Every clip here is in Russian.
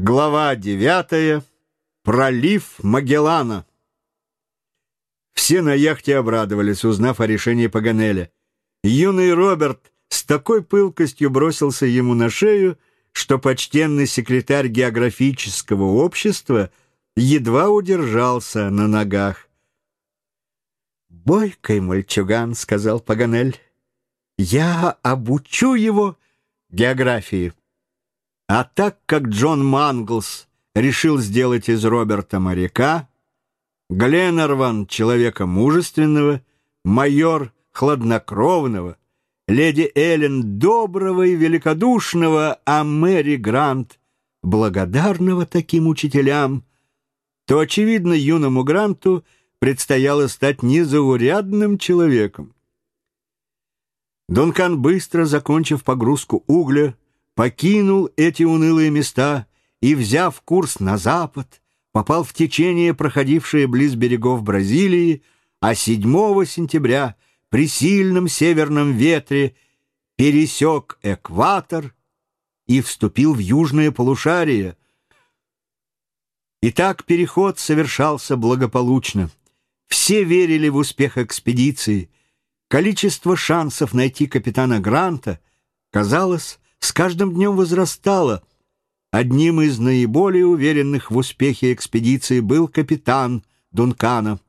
Глава девятая. Пролив Магеллана. Все на яхте обрадовались, узнав о решении Паганеля. Юный Роберт с такой пылкостью бросился ему на шею, что почтенный секретарь географического общества едва удержался на ногах. «Бойкой мальчуган», — сказал Паганель, — «я обучу его географии». А так как Джон Манглс решил сделать из Роберта моряка, Гленнерван — человека мужественного, майор — хладнокровного, леди Эллен — доброго и великодушного, а Мэри Грант — благодарного таким учителям, то, очевидно, юному Гранту предстояло стать незаурядным человеком. Дункан, быстро закончив погрузку угля, покинул эти унылые места и, взяв курс на запад, попал в течение, проходившее близ берегов Бразилии, а 7 сентября при сильном северном ветре пересек экватор и вступил в южное полушарие. Итак, переход совершался благополучно. Все верили в успех экспедиции. Количество шансов найти капитана Гранта, казалось, с каждым днем возрастало. Одним из наиболее уверенных в успехе экспедиции был капитан Дункана.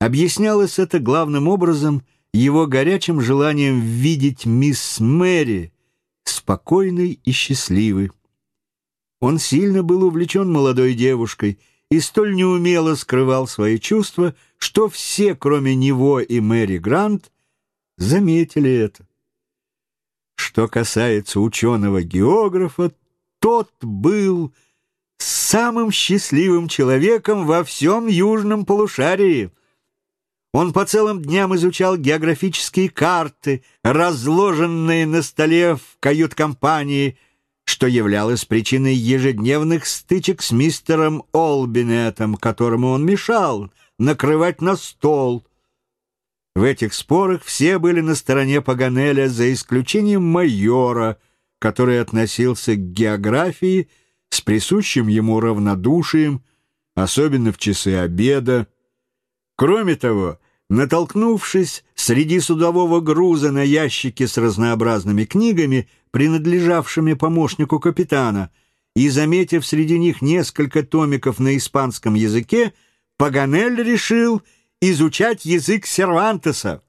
Объяснялось это главным образом его горячим желанием видеть мисс Мэри спокойной и счастливой. Он сильно был увлечен молодой девушкой и столь неумело скрывал свои чувства, что все, кроме него и Мэри Грант, заметили это. Что касается ученого-географа, тот был самым счастливым человеком во всем южном полушарии. Он по целым дням изучал географические карты, разложенные на столе в кают-компании, что являлось причиной ежедневных стычек с мистером Олбинетом, которому он мешал накрывать на стол — в этих спорах все были на стороне Паганеля, за исключением майора, который относился к географии с присущим ему равнодушием, особенно в часы обеда. Кроме того, натолкнувшись среди судового груза на ящики с разнообразными книгами, принадлежавшими помощнику капитана, и заметив среди них несколько томиков на испанском языке, Паганель решил изучать язык Сервантеса.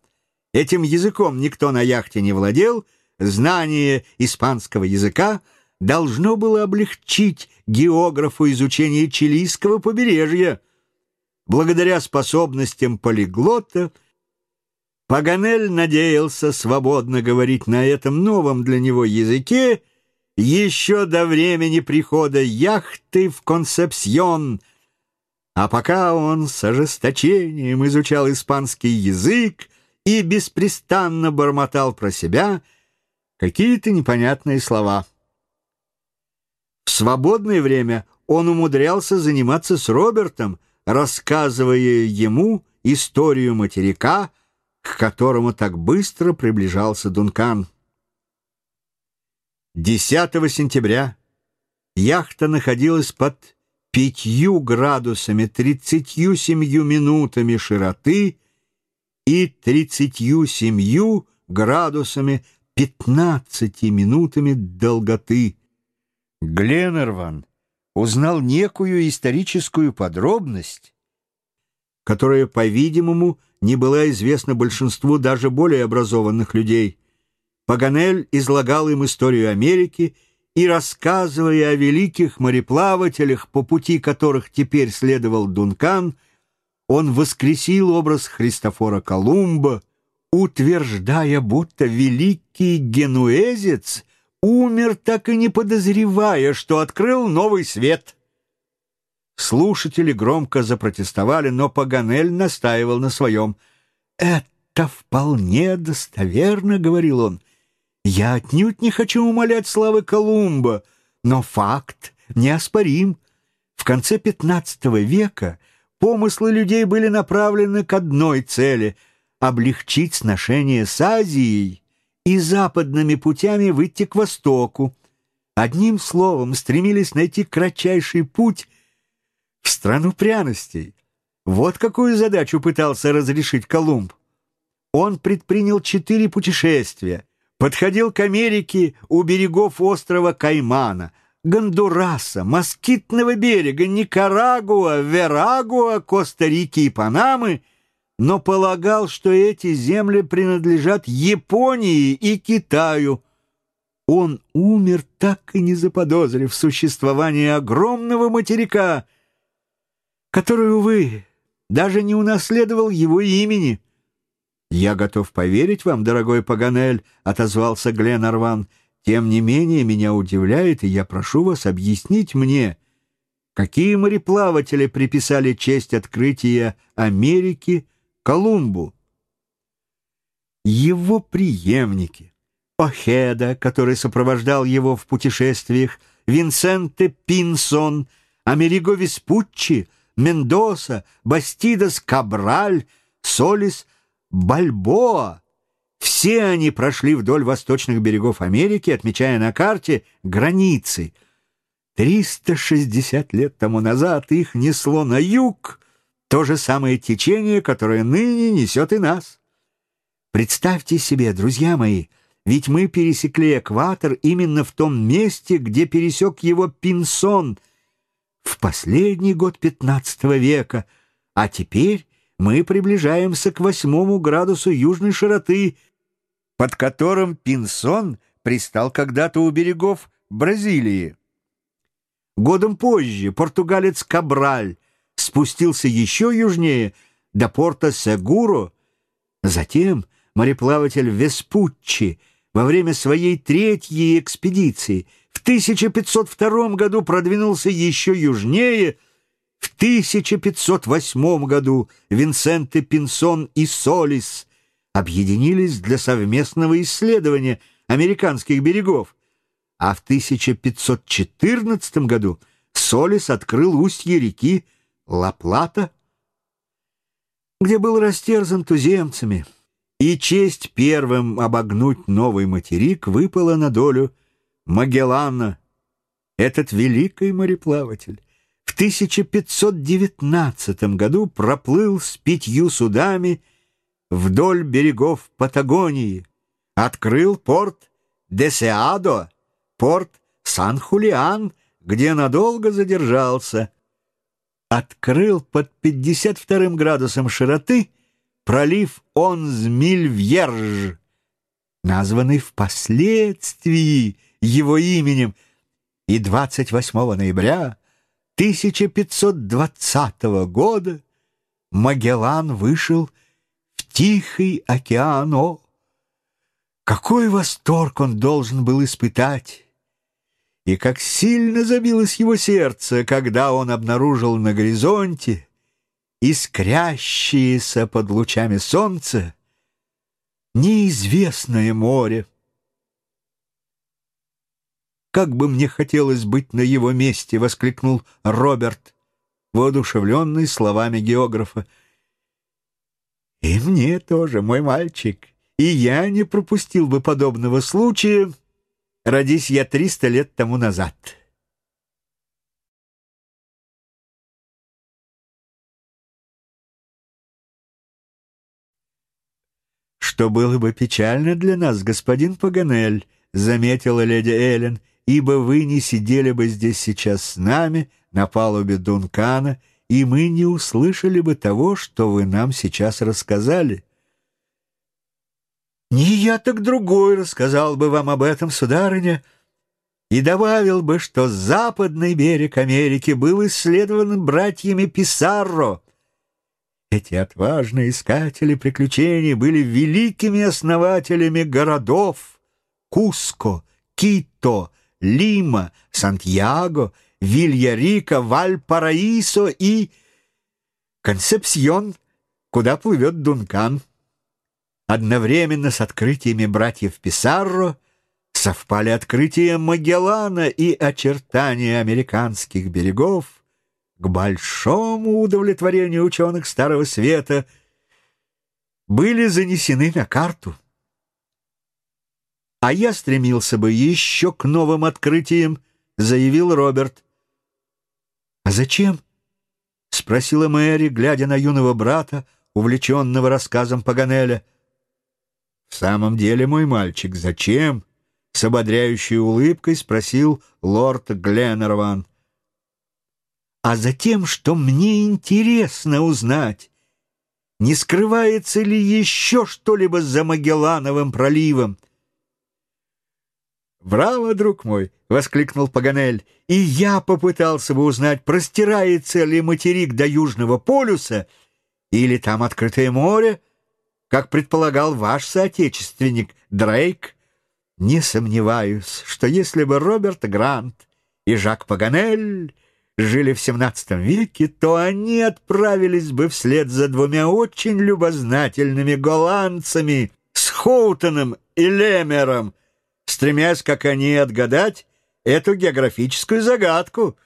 Этим языком никто на яхте не владел, знание испанского языка должно было облегчить географу изучение чилийского побережья. Благодаря способностям полиглота Паганель надеялся свободно говорить на этом новом для него языке еще до времени прихода яхты в Консепсьон — а пока он с ожесточением изучал испанский язык и беспрестанно бормотал про себя какие-то непонятные слова. В свободное время он умудрялся заниматься с Робертом, рассказывая ему историю материка, к которому так быстро приближался Дункан. 10 сентября яхта находилась под пятью градусами тридцатью семью минутами широты и тридцатью семью градусами пятнадцати минутами долготы. Гленнерван узнал некую историческую подробность, которая, по-видимому, не была известна большинству даже более образованных людей. Паганель излагал им историю Америки и, рассказывая о великих мореплавателях, по пути которых теперь следовал Дункан, он воскресил образ Христофора Колумба, утверждая, будто великий генуэзец умер, так и не подозревая, что открыл новый свет. Слушатели громко запротестовали, но Паганель настаивал на своем. «Это вполне достоверно», — говорил он, — я отнюдь не хочу умолять славы Колумба, но факт неоспорим. В конце XV века помыслы людей были направлены к одной цели — облегчить сношение с Азией и западными путями выйти к востоку. одним словом стремились найти кратчайший путь в страну пряностей. Вот какую задачу пытался разрешить Колумб. Он предпринял четыре путешествия, подходил к Америке у берегов острова Каймана, Гондураса, Москитного берега, Никарагуа, Верагуа, Коста-Рики и Панамы, но полагал, что эти земли принадлежат Японии и Китаю. Он умер, так и не заподозрив существование огромного материка, который, увы, даже не унаследовал его имени. «Я готов поверить вам, дорогой Паганель», — отозвался Гленарван. «Тем не менее меня удивляет, и я прошу вас объяснить мне, какие мореплаватели приписали честь открытия Америки Колумбу?» Его преемники. Охеда, который сопровождал его в путешествиях, Винсенте Пинсон, Америго Веспуччи, Мендоса, Бастидас Кабраль, Солис Бальбоа. Все они прошли вдоль восточных берегов Америки, отмечая на карте границы. 360 лет тому назад их несло на юг то же самое течение, которое ныне несет и нас. Представьте себе, друзья мои, ведь мы пересекли экватор именно в том месте, где пересек его Пинсон — в последний год XV века, а теперь мы приближаемся к восьмому градусу южной широты, под которым Пинсон пристал когда-то у берегов Бразилии. Годом позже португалец Кабраль спустился еще южнее, до порта Сегуро. Затем мореплаватель Веспуччи во время своей третьей экспедиции — в 1502 году продвинулся еще южнее, в 1508 году Винсенте Пинсон и Солис объединились для совместного исследования американских берегов, а в 1514 году Солис открыл устье реки Ла-Плата, где был растерзан туземцами, и честь первым обогнуть новый материк выпала на долю Магеллана, этот великий мореплаватель, 1519 году проплыл с пятью судами вдоль берегов Патагонии, открыл порт Десеадо, порт Сан-Хулиан, где надолго задержался, открыл под 52 градусом широты пролив Онзмильвьерж, названный впоследствии его именем, и 28 ноября 1520 года Магеллан вышел в Тихий океан. О, какой восторг он должен был испытать! И как сильно забилось его сердце, когда он обнаружил на горизонте искрящееся под лучами солнца неизвестное море. «Как бы мне хотелось быть на его месте!» — воскликнул Роберт, воодушевленный словами географа. «И мне тоже, мой мальчик, и я не пропустил бы подобного случая, родись я триста лет тому назад». «Что было бы печально для нас, господин Паганель», — заметила леди Эллен, — ибо вы не сидели бы здесь сейчас с нами на палубе Дункана, и мы не услышали бы того, что вы нам сейчас рассказали. Не я, так другой рассказал бы вам об этом, сударыня, и добавил бы, что западный берег Америки был исследован братьями Писарро. Эти отважные искатели приключений были великими основателями городов Куско, Кито, Лима, Сантьяго, Вильярика, Вальпараисо и Концепсьон, куда плывет Дункан. Одновременно с открытиями братьев Писарро совпали открытия Магеллана и очертания американских берегов к большому удовлетворению ученых Старого Света были занесены на карту. «А я стремился бы еще к новым открытиям», — заявил Роберт. «А зачем?» — спросила Мэри, глядя на юного брата, увлеченного рассказом Паганеля. «В самом деле, мой мальчик, зачем?» — с ободряющей улыбкой спросил лорд Гленнерван. «А затем, что мне интересно узнать, не скрывается ли еще что-либо за Магеллановым проливом?» «Браво, друг мой!» — воскликнул Паганель. «И я попытался бы узнать, простирается ли материк до Южного полюса, или там открытое море, как предполагал ваш соотечественник Дрейк. Не сомневаюсь, что если бы Роберт Грант и Жак Паганель жили в XVII веке, то они отправились бы вслед за двумя очень любознательными голландцами с Хоутоном и Лемером, стремясь, как они, отгадать эту географическую загадку.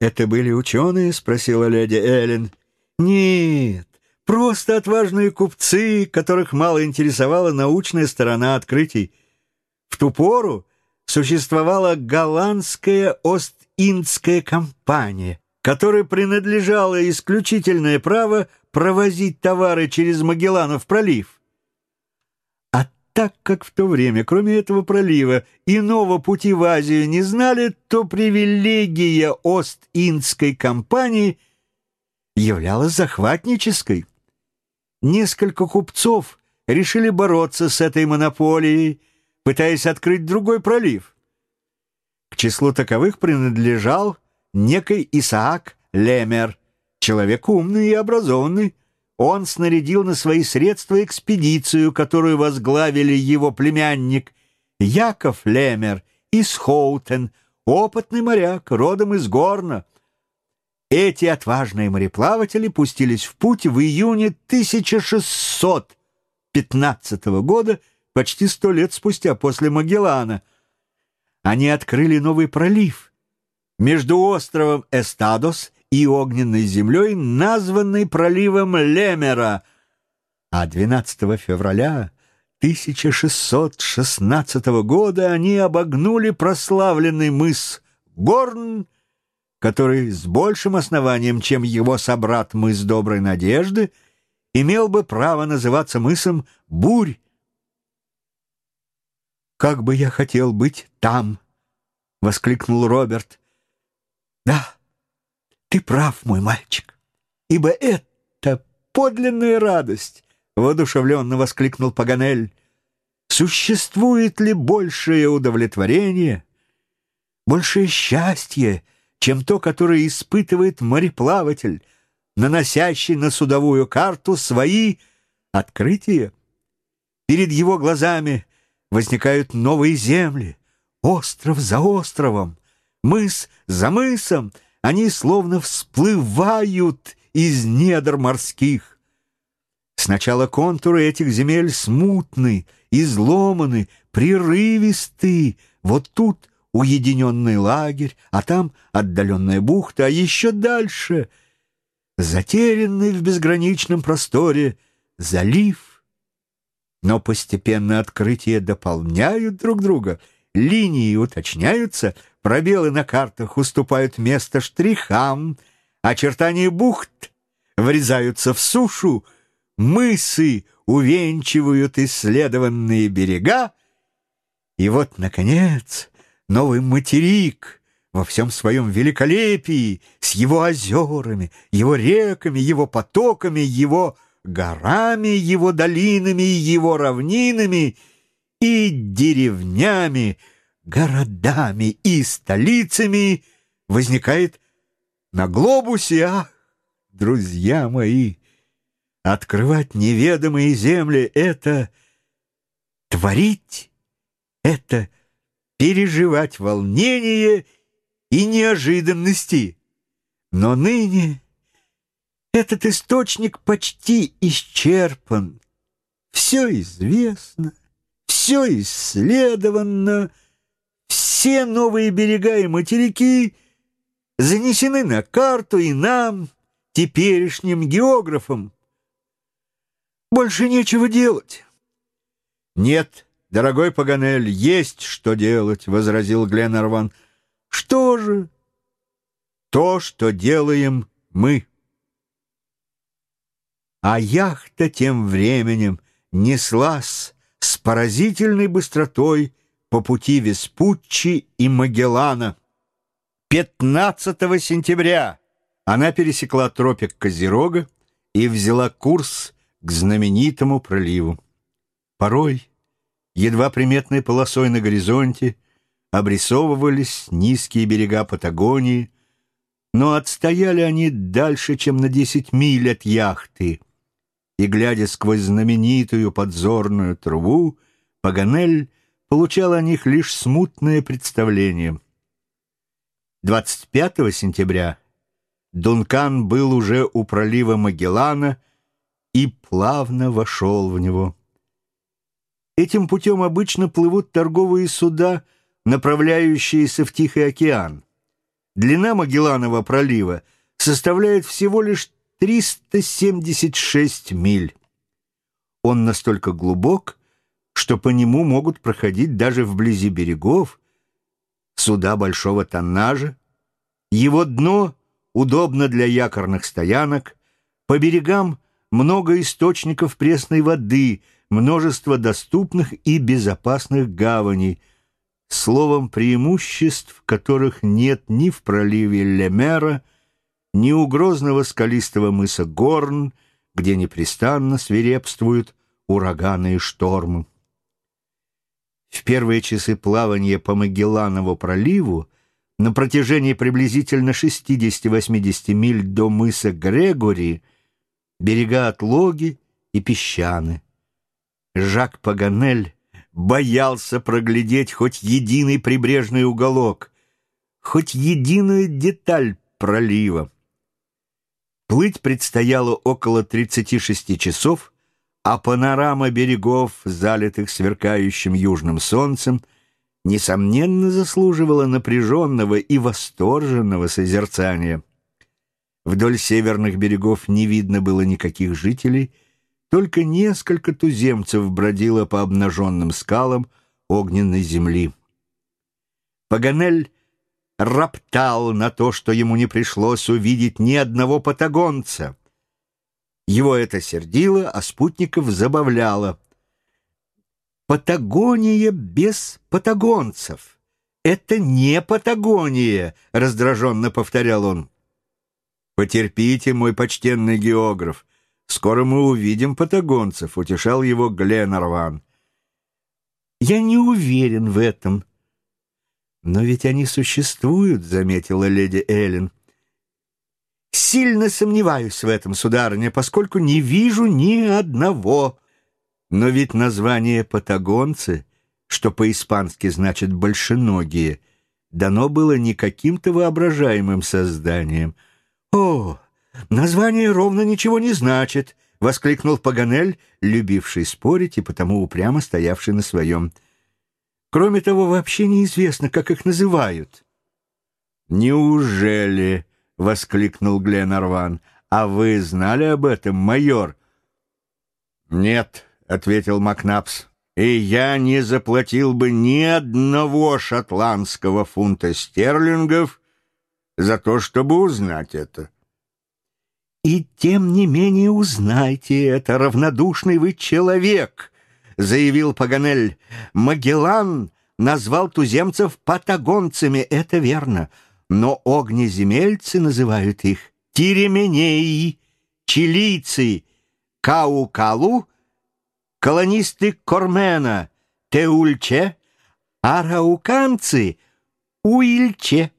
«Это были ученые?» — спросила леди Эллен. «Нет, просто отважные купцы, которых мало интересовала научная сторона открытий. В ту пору существовала голландская Ост-Индская компания, которой принадлежало исключительное право провозить товары через Магелланов пролив. Так как в то время, кроме этого пролива, иного пути в Азию не знали, то привилегия Ост-Индской компании являлась захватнической. Несколько купцов решили бороться с этой монополией, пытаясь открыть другой пролив. К числу таковых принадлежал некий Исаак Лемер, человек умный и образованный. Он снарядил на свои средства экспедицию, которую возглавили его племянник Яков Лемер из Хоутен, опытный моряк, родом из Горна. Эти отважные мореплаватели пустились в путь в июне 1615 года почти сто лет спустя после Магеллана. Они открыли новый пролив между островом Эстадос и огненной землей, названный проливом Лемера, а 12 февраля 1616 года они обогнули прославленный мыс Горн, который с большим основанием, чем его собрат мыс Доброй Надежды, имел бы право называться мысом Бурь, «Как бы я хотел быть там!» — воскликнул Роберт. «Да, ты прав, мой мальчик, ибо это подлинная радость!» — воодушевленно воскликнул Паганель. «Существует ли большее удовлетворение, большее счастье, чем то, которое испытывает мореплаватель, наносящий на судовую карту свои открытия? Перед его глазами — возникают новые земли, остров за островом, мыс за мысом, они словно всплывают из недр морских. Сначала контуры этих земель смутны, изломаны, прерывисты. Вот тут уединенный лагерь, а там отдаленная бухта, а еще дальше затерянный в безграничном просторе залив — но постепенно открытия дополняют друг друга, линии уточняются, пробелы на картах уступают место штрихам, очертания бухт врезаются в сушу, мысы увенчивают исследованные берега, и вот, наконец, новый материк во всем своем великолепии, с его озерами, его реками, его потоками, его горами, его долинами, его равнинами и деревнями, городами и столицами возникает на глобусе, ах, друзья мои, открывать неведомые земли — это творить, это переживать волнение и неожиданности. Но ныне этот источник почти исчерпан. Все известно, все исследовано, все новые берега и материки занесены на карту и нам, теперешним географам. Больше нечего делать. Нет дорогой Паганель, есть что делать, — возразил Гленарван. Что же? То, что делаем мы. А яхта тем временем неслась с поразительной быстротой по пути Веспуччи и Магеллана. 15 сентября она пересекла тропик Козерога и взяла курс к знаменитому проливу. Порой, едва приметной полосой на горизонте, обрисовывались низкие берега Патагонии, но отстояли они дальше, чем на десять миль от яхты, и, глядя сквозь знаменитую подзорную трубу, Паганель получал о них лишь смутное представление. 25 сентября Дункан был уже у пролива Магеллана и плавно вошел в него. Этим путем обычно плывут торговые суда, направляющиеся в Тихий океан. Длина Магелланова пролива составляет всего лишь 376 миль. Он настолько глубок, что по нему могут проходить даже вблизи берегов суда большого тоннажа. Его дно удобно для якорных стоянок, по берегам много источников пресной воды, множество доступных и безопасных гаваней, словом, преимуществ, которых нет ни в проливе Лемера, ни у грозного скалистого мыса Горн, где непрестанно свирепствуют ураганы и штормы. В первые часы плавания по Магелланову проливу на протяжении приблизительно 60-80 миль до мыса Грегори берега отлоги и песчаны. Жак Паганель боялся проглядеть хоть единый прибрежный уголок, хоть единую деталь пролива. Плыть предстояло около 36 часов, а панорама берегов, залитых сверкающим южным солнцем, несомненно заслуживала напряженного и восторженного созерцания. Вдоль северных берегов не видно было никаких жителей, только несколько туземцев бродило по обнаженным скалам огненной земли. Паганель роптал на то, что ему не пришлось увидеть ни одного патагонца. Его это сердило, а спутников забавляло. Патагония без патагонцев. Это не Патагония, раздраженно повторял он. Потерпите, мой почтенный географ. Скоро мы увидим патагонцев, утешал его Гленарван. Я не уверен в этом. Но ведь они существуют, заметила леди Эллен. Сильно сомневаюсь в этом, сударыня, поскольку не вижу ни одного. Но ведь название «патагонцы», что по-испански значит «большеногие», дано было не каким-то воображаемым созданием. «О, название ровно ничего не значит», — воскликнул Паганель, любивший спорить и потому упрямо стоявший на своем. «Кроме того, вообще неизвестно, как их называют». «Неужели?» — воскликнул Гленарван. «А вы знали об этом, майор?» «Нет», — ответил Макнапс, — «и я не заплатил бы ни одного шотландского фунта стерлингов за то, чтобы узнать это». «И тем не менее узнайте это, равнодушный вы человек», — заявил Паганель. «Магеллан назвал туземцев патагонцами, это верно, но огнеземельцы называют их тиременеи, чилийцы, каукалу колонисты Кормена, Теульче, арауканцы Уильче.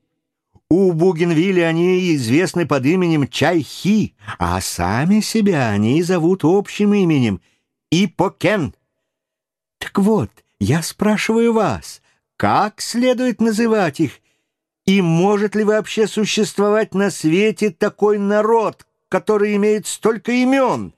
У Бугенвилля они известны под именем Чайхи, а сами себя они зовут общим именем Ипокен. Так вот, я спрашиваю вас, как следует называть их, и может ли вообще существовать на свете такой народ, который имеет столько имен?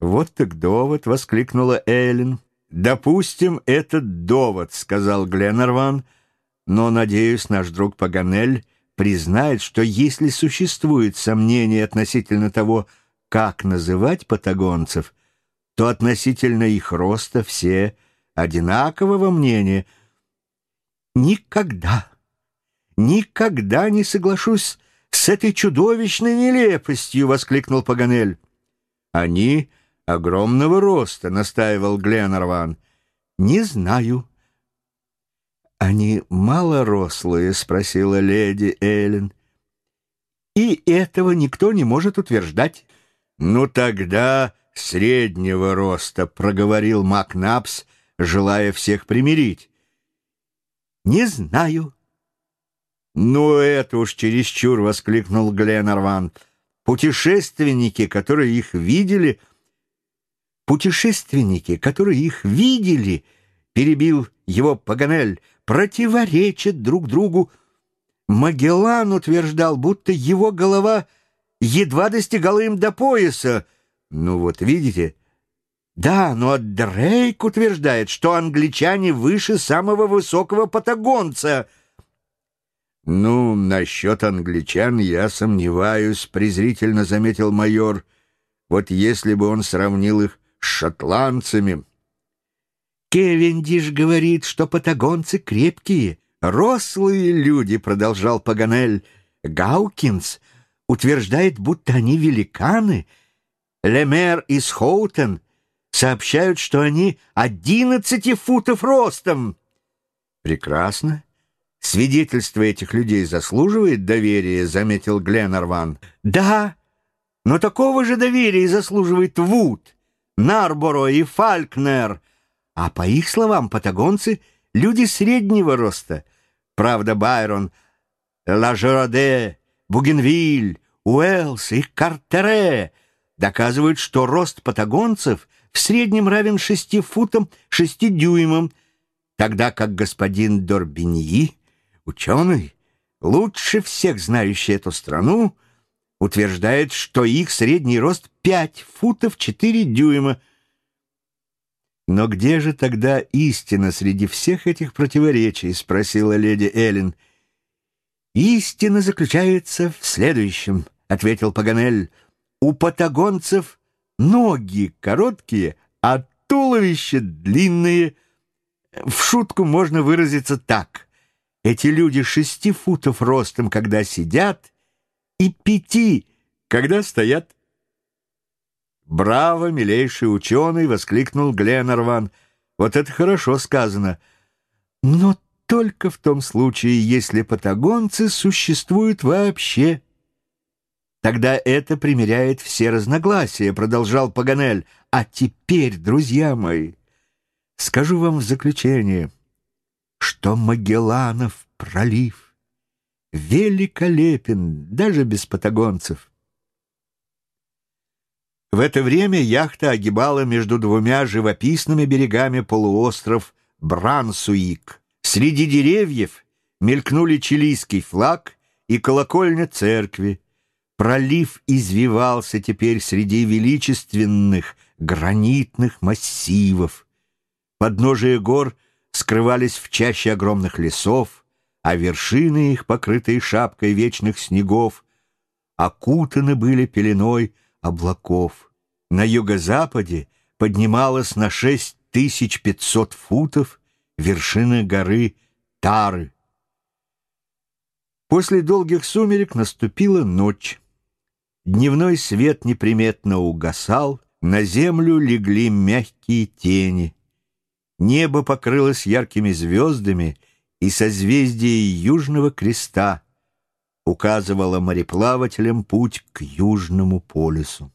«Вот так довод!» — воскликнула Эллен. «Допустим, этот довод», — сказал Гленнерван, «но, надеюсь, наш друг Паганель признает, что если существует сомнение относительно того, как называть патагонцев, то относительно их роста все одинакового мнения. Никогда, никогда не соглашусь с этой чудовищной нелепостью, — воскликнул Паганель. Они огромного роста, — настаивал Гленнерван. Не знаю. Они малорослые, — спросила леди Эллен. И этого никто не может утверждать. Ну тогда среднего роста, — проговорил Макнапс, желая всех примирить. Не знаю. «Ну, это уж чересчур!» — воскликнул Гленнерван. «Путешественники, которые их видели...» «Путешественники, которые их видели...» — перебил его Паганель. «Противоречат друг другу. Магеллан утверждал, будто его голова едва достигала им до пояса. Ну вот, видите...» Да, но Дрейк утверждает, что англичане выше самого высокого патагонца — «Ну, насчет англичан я сомневаюсь», — презрительно заметил майор. «Вот если бы он сравнил их с шотландцами...» «Кевиндиш говорит, что патагонцы крепкие, рослые люди», — продолжал Паганель. «Гаукинс утверждает, будто они великаны. Лемер и Схоутен сообщают, что они одиннадцати футов ростом». «Прекрасно. Свидетельство этих людей заслуживает доверия, заметил Гленарван. Да, но такого же доверия заслуживает Вуд, Нарборо и Фалькнер. А по их словам, патагонцы — люди среднего роста. Правда, Байрон, Лажероде, Бугенвиль, Уэллс и Картере доказывают, что рост патагонцев в среднем равен шести футам шести дюймам, тогда как господин Дорбиньи Ученый, лучше всех знающий эту страну, утверждает, что их средний рост 5 футов 4 дюйма. «Но где же тогда истина среди всех этих противоречий?» — спросила леди Эллен. «Истина заключается в следующем», — ответил Паганель. «У патагонцев ноги короткие, а туловища длинные. В шутку можно выразиться так. Эти люди шести футов ростом, когда сидят, и пяти, когда стоят. «Браво, милейший ученый!» — воскликнул Гленнерван. «Вот это хорошо сказано. Но только в том случае, если патагонцы существуют вообще». «Тогда это примеряет все разногласия», — продолжал Паганель. «А теперь, друзья мои, скажу вам в заключение» что Магелланов пролив великолепен даже без патагонцев. В это время яхта огибала между двумя живописными берегами полуостров Брансуик. Среди деревьев мелькнули чилийский флаг и колокольня церкви. Пролив извивался теперь среди величественных гранитных массивов. Подножие гор — скрывались в чаще огромных лесов, а вершины их, покрытые шапкой вечных снегов, окутаны были пеленой облаков. На юго-западе поднималась на 6500 футов вершина горы Тары. После долгих сумерек наступила ночь. Дневной свет неприметно угасал, на землю легли мягкие тени — Небо покрылось яркими звездами, и созвездие Южного Креста указывало мореплавателям путь к Южному полюсу.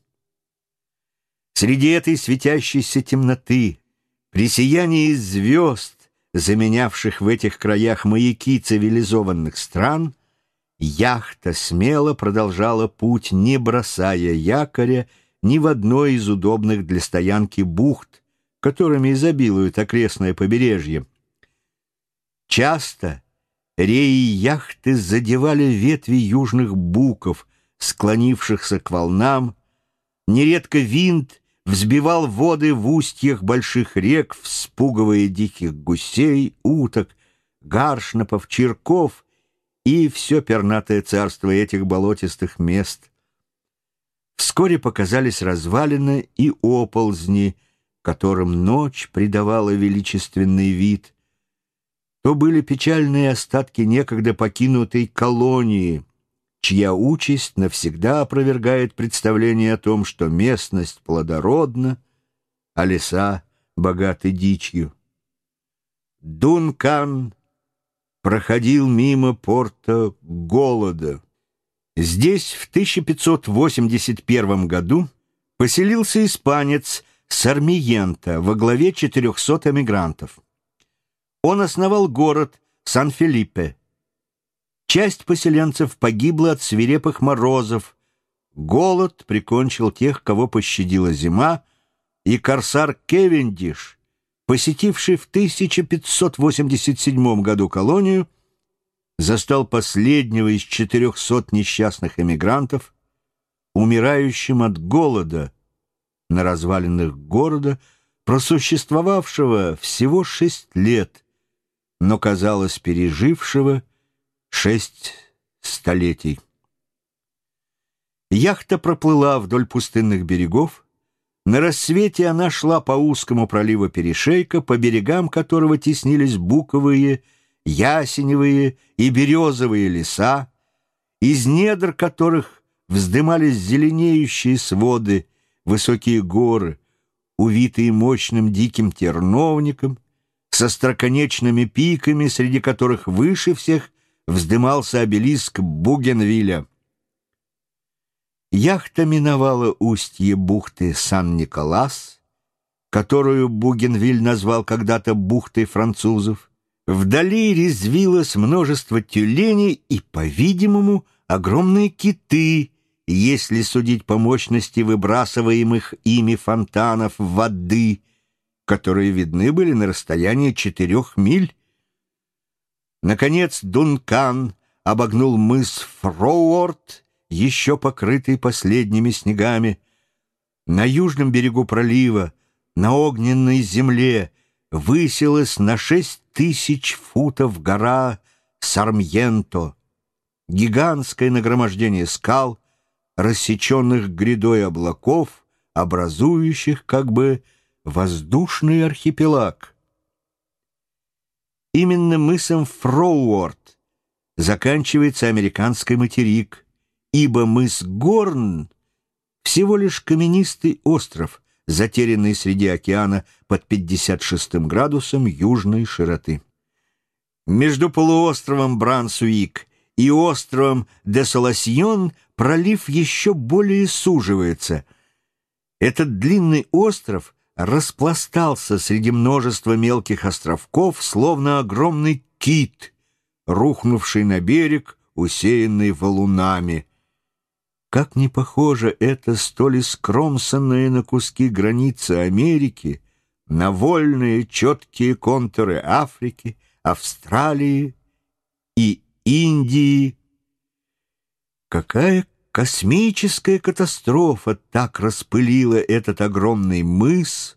Среди этой светящейся темноты, при сиянии звезд, заменявших в этих краях маяки цивилизованных стран, яхта смело продолжала путь, не бросая якоря ни в одной из удобных для стоянки бухт, которыми изобилует окрестное побережье. Часто реи яхты задевали ветви южных буков, склонившихся к волнам, нередко винт взбивал воды в устьях больших рек, вспугивая диких гусей, уток, гаршнапов, черков и все пернатое царство этих болотистых мест. Вскоре показались развалины и оползни, которым ночь придавала величественный вид. То были печальные остатки некогда покинутой колонии, чья участь навсегда опровергает представление о том, что местность плодородна, а леса богаты дичью. Дункан проходил мимо порта Голода. Здесь в 1581 году поселился испанец Сармиента во главе 400 эмигрантов. Он основал город Сан-Филиппе. Часть поселенцев погибла от свирепых морозов. Голод прикончил тех, кого пощадила зима, и корсар Кевендиш посетивший в 1587 году колонию, застал последнего из 400 несчастных эмигрантов, умирающим от голода на развалинах города, просуществовавшего всего шесть лет, но, казалось, пережившего шесть столетий. Яхта проплыла вдоль пустынных берегов, на рассвете она шла по узкому проливу перешейка, по берегам которого теснились буковые, ясеневые и березовые леса, из недр которых вздымались зеленеющие своды, высокие горы, увитые мощным диким терновником, со строконечными пиками, среди которых выше всех вздымался обелиск Бугенвилля. Яхта миновала устье бухты Сан-Николас, которую Бугенвиль назвал когда-то бухтой французов. Вдали резвилось множество тюленей и, по-видимому, огромные киты, если судить по мощности выбрасываемых ими фонтанов воды, которые видны были на расстоянии четырех миль. Наконец Дункан обогнул мыс Фроуорт еще покрытый последними снегами. На южном берегу пролива, на огненной земле, высилась на шесть тысяч футов гора Сармьенто, гигантское нагромождение скал, рассеченных грядой облаков, образующих как бы воздушный архипелаг. Именно мысом Фроуорд заканчивается американский материк — ибо мыс Горн — всего лишь каменистый остров, затерянный среди океана под 56 градусом южной широты. Между полуостровом Брансуик и островом Десоласьон пролив еще более суживается. Этот длинный остров распластался среди множества мелких островков, словно огромный кит, рухнувший на берег, усеянный валунами — как не похоже это столь искромсанные на куски границы Америки на вольные четкие контуры Африки, Австралии и Индии. Какая космическая катастрофа так распылила этот огромный мыс,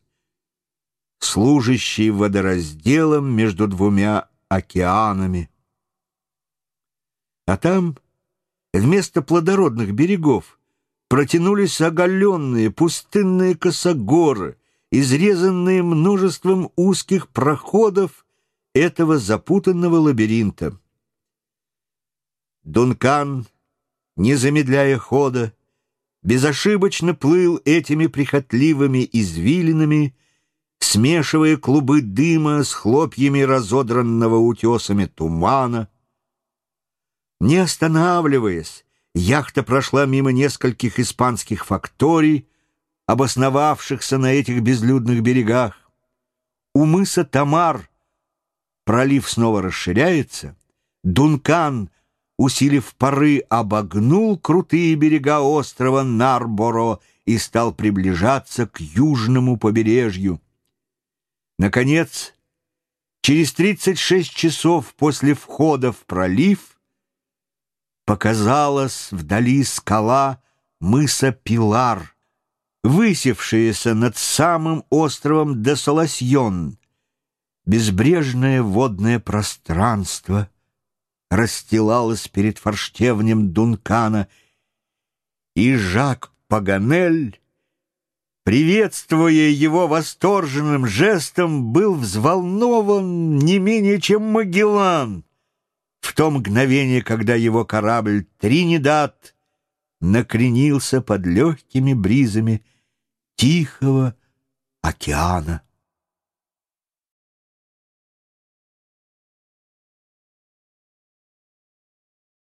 служащий водоразделом между двумя океанами. А там Вместо плодородных берегов протянулись оголенные пустынные косогоры, изрезанные множеством узких проходов этого запутанного лабиринта. Дункан, не замедляя хода, безошибочно плыл этими прихотливыми извилинами, смешивая клубы дыма с хлопьями разодранного утесами тумана, не останавливаясь, яхта прошла мимо нескольких испанских факторий, обосновавшихся на этих безлюдных берегах. У мыса Тамар пролив снова расширяется, Дункан, усилив пары, обогнул крутые берега острова Нарборо и стал приближаться к южному побережью. Наконец, через 36 часов после входа в пролив показалась вдали скала мыса Пилар, высевшаяся над самым островом Десоласьон, безбрежное водное пространство, расстилалась перед форштевнем Дункана, и Жак Паганель, приветствуя его восторженным жестом, был взволнован не менее, чем Магеллан в то мгновение, когда его корабль «Тринидад» накренился под легкими бризами Тихого океана.